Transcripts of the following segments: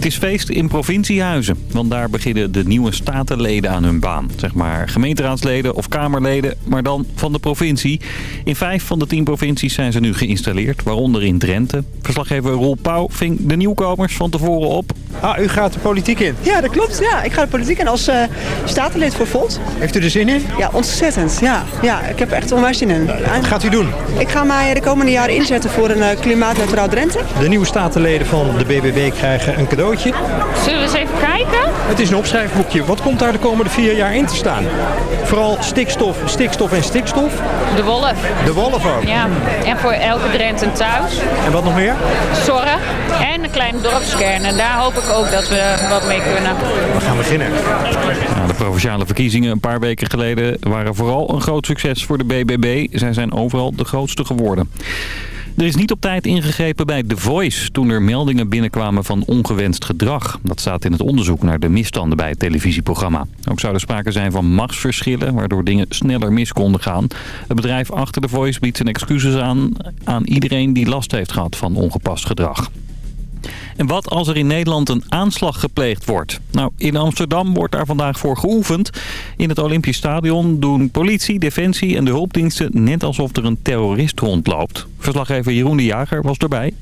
Het is feest in provinciehuizen, want daar beginnen de nieuwe statenleden aan hun baan. Zeg maar gemeenteraadsleden of kamerleden, maar dan van de provincie. In vijf van de tien provincies zijn ze nu geïnstalleerd, waaronder in Drenthe. Verslaggever Roel Pauw ving de nieuwkomers van tevoren op. Ah, u gaat de politiek in. Ja, dat klopt. Ja, ik ga de politiek in als uh, statenlid voor Volt. Heeft u er zin in? Ja, ontzettend. Ja, ja ik heb echt onwijs zin in. Wat gaat u doen? Ik ga mij de komende jaren inzetten voor een uh, klimaatneutraal Drenthe. De nieuwe statenleden van de BBB krijgen een cadeautje. Zullen we eens even kijken? Het is een opschrijfboekje. Wat komt daar de komende vier jaar in te staan? Vooral stikstof, stikstof en stikstof. De wolf. De wolf ook. Ja, en voor elke Drenthe thuis. En wat nog meer? Zorg en een kleine dorpskern. En daar hoop ik ook dat we wat mee kunnen. We gaan beginnen. Nou, de provinciale verkiezingen een paar weken geleden waren vooral een groot succes voor de BBB. Zij zijn overal de grootste geworden. Er is niet op tijd ingegrepen bij The Voice toen er meldingen binnenkwamen van ongewenst gedrag. Dat staat in het onderzoek naar de misstanden bij het televisieprogramma. Ook zou er sprake zijn van machtsverschillen, waardoor dingen sneller mis konden gaan. Het bedrijf achter The Voice biedt zijn excuses aan aan iedereen die last heeft gehad van ongepast gedrag. En wat als er in Nederland een aanslag gepleegd wordt? Nou, in Amsterdam wordt daar vandaag voor geoefend. In het Olympisch Stadion doen politie, defensie en de hulpdiensten net alsof er een terrorist rondloopt. Verslaggever Jeroen de Jager was erbij.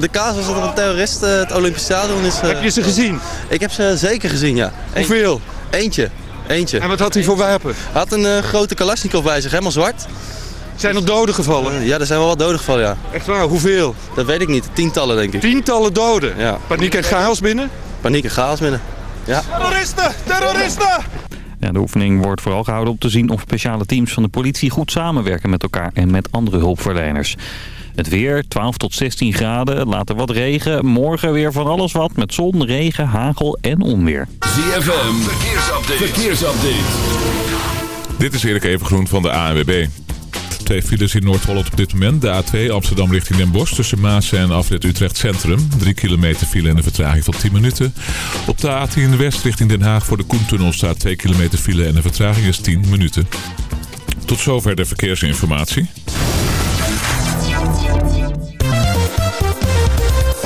De casus dat er een terrorist uh, het Olympisch Stadion is... Uh... Heb je ze gezien? Ik heb ze zeker gezien, ja. Hoeveel? Eentje. Eentje. En wat had hij voor wapen? Hij had een uh, grote Kalashnikov bij zich, helemaal zwart. Zijn er doden gevallen? Ja, er zijn wel wat doden gevallen, ja. Echt waar? Hoeveel? Dat weet ik niet. Tientallen, denk ik. Tientallen doden? Ja. Paniek en chaos binnen? Paniek en chaos binnen, ja. Terroristen! Terroristen! Ja, de oefening wordt vooral gehouden om te zien of speciale teams van de politie goed samenwerken met elkaar en met andere hulpverleners. Het weer, 12 tot 16 graden, later wat regen. Morgen weer van alles wat met zon, regen, hagel en onweer. ZFM, verkeersupdate. verkeersupdate. Dit is Erik Evengroen van de ANWB. Twee files in Noord-Holland op dit moment. De A2 Amsterdam richting Den Bosch tussen Maas en afrit Utrecht Centrum. 3 kilometer file en een vertraging van 10 minuten. Op de A10 West richting Den Haag voor de Koentunnel staat 2 kilometer file en een vertraging is 10 minuten. Tot zover de verkeersinformatie.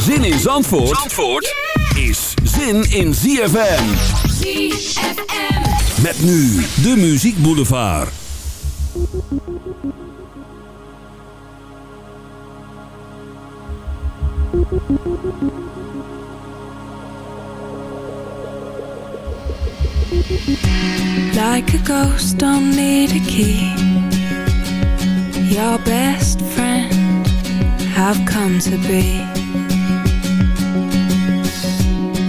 Zin in Zandvoort, Zandvoort is zin in ZFM. ZFM. Met nu de Muziek Boulevard. Like a ghost, don't need a key. Your best friend have come to be.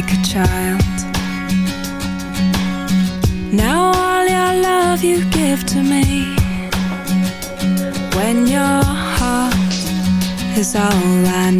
like a child Now all your love you give to me When your heart is all I need.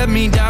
let me down.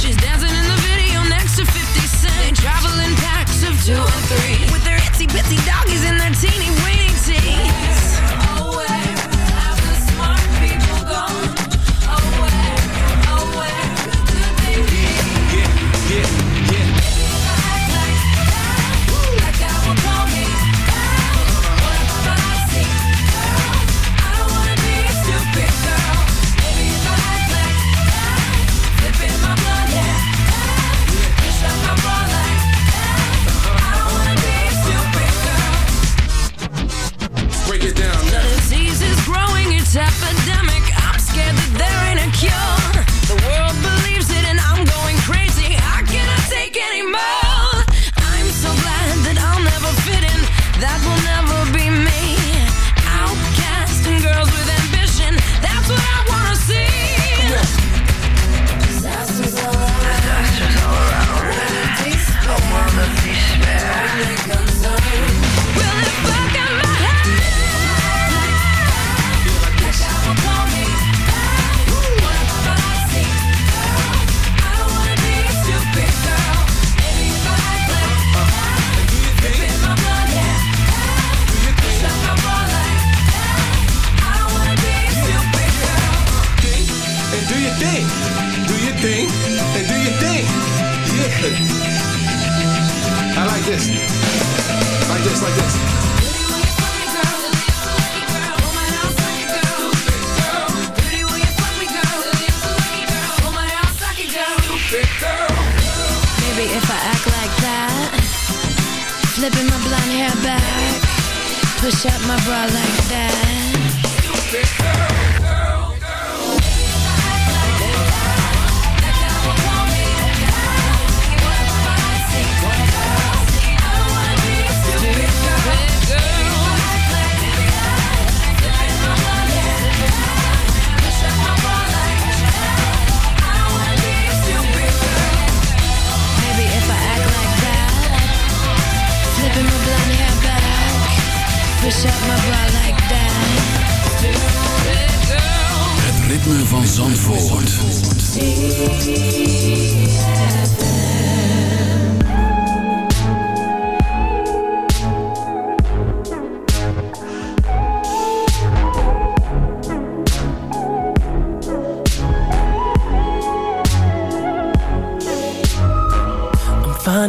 She's dancing in the video next to 50 Cent. Traveling packs of two and three. With their itsy bitsy doggies and their teeny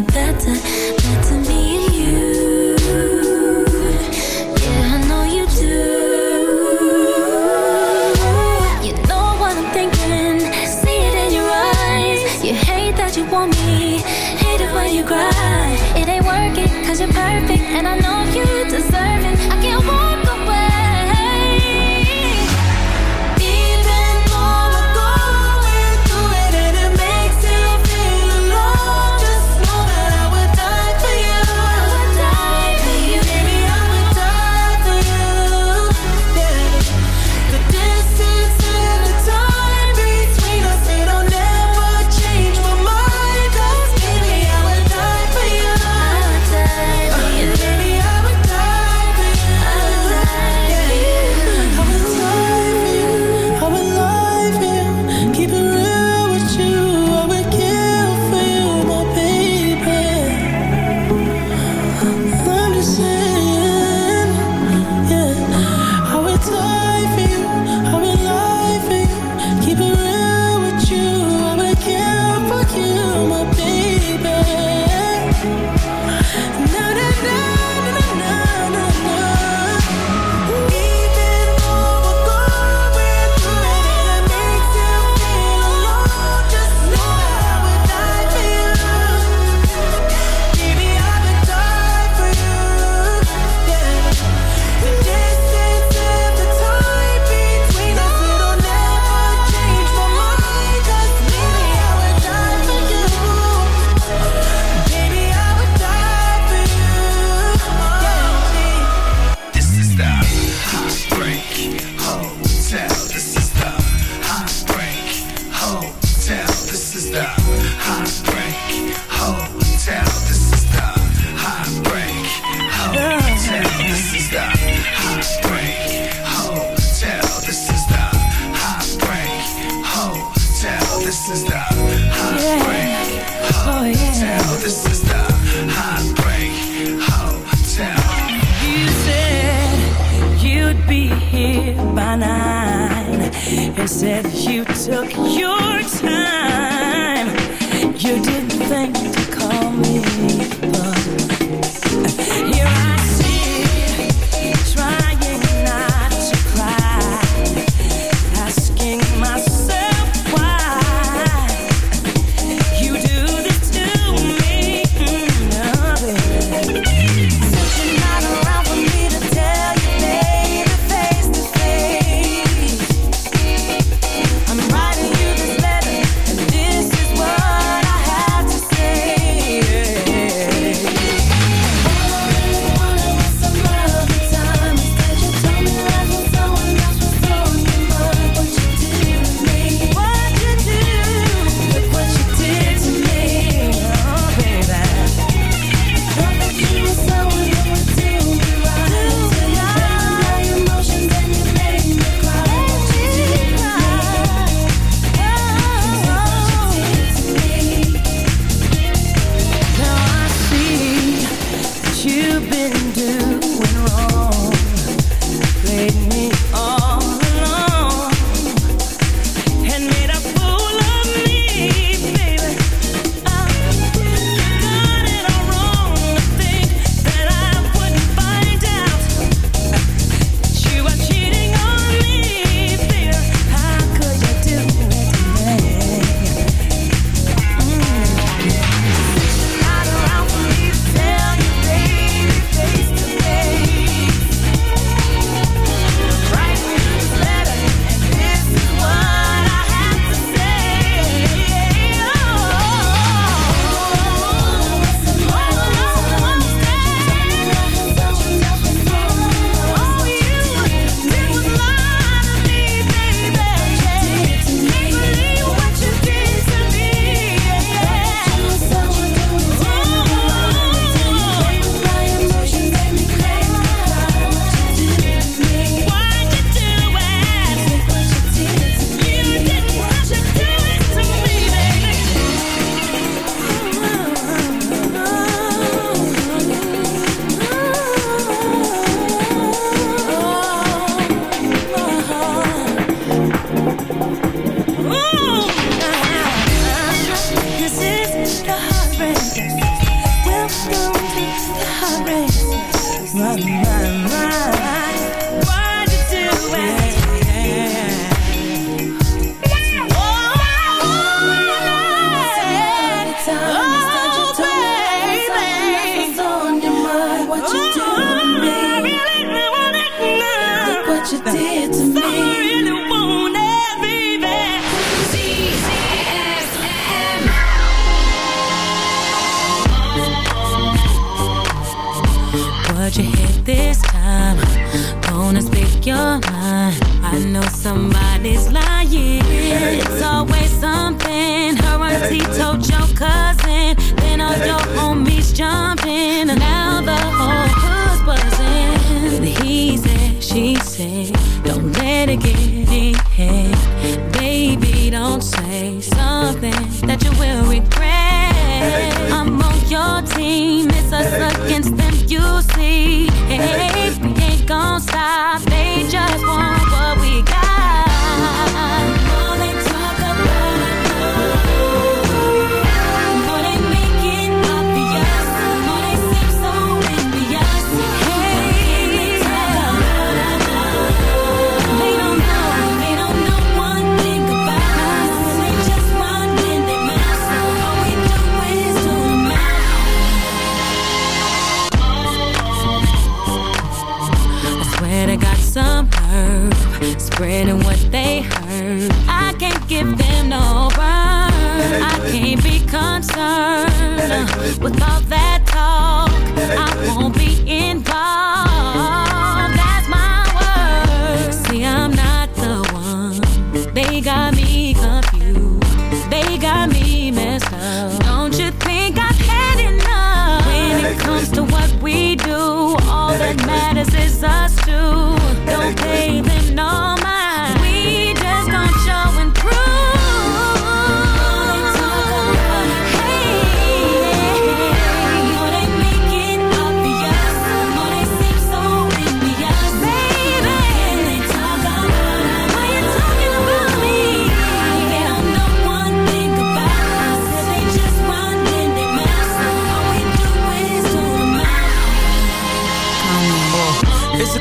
be better. your mind. I know somebody's lying. It's always something. Her auntie told your cousin. Then all your homies jumping. Now the whole hood's buzzing. He said, she said, don't let it get in head. Baby, don't say something that you will regret. I'm on your team. It's us against them. You gon' stop. They just because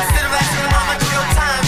Instead of asking much of your time